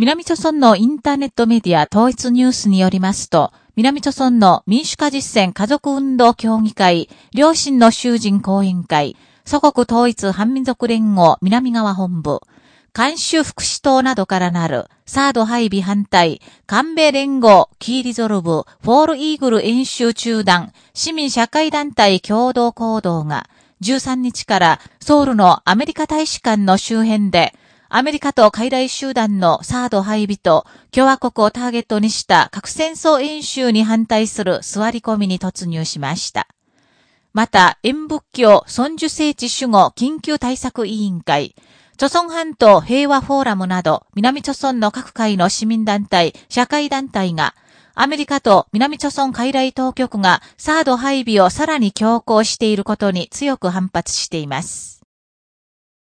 南朝鮮のインターネットメディア統一ニュースによりますと、南朝鮮の民主化実践家族運動協議会、良心の囚人後援会、祖国統一汎民族連合南側本部、還収福祉党などからなる、サード配備反対、韓米連合、キーリゾルブ、フォールイーグル演習中断、市民社会団体共同行動が、13日からソウルのアメリカ大使館の周辺で、アメリカと海外集団のサード配備と共和国をターゲットにした核戦争演習に反対する座り込みに突入しました。また、演仏教尊樹聖地守護緊急対策委員会、朝鮮半島平和フォーラムなど、南朝鮮の各界の市民団体、社会団体が、アメリカと南朝鮮海外当局がサード配備をさらに強行していることに強く反発しています。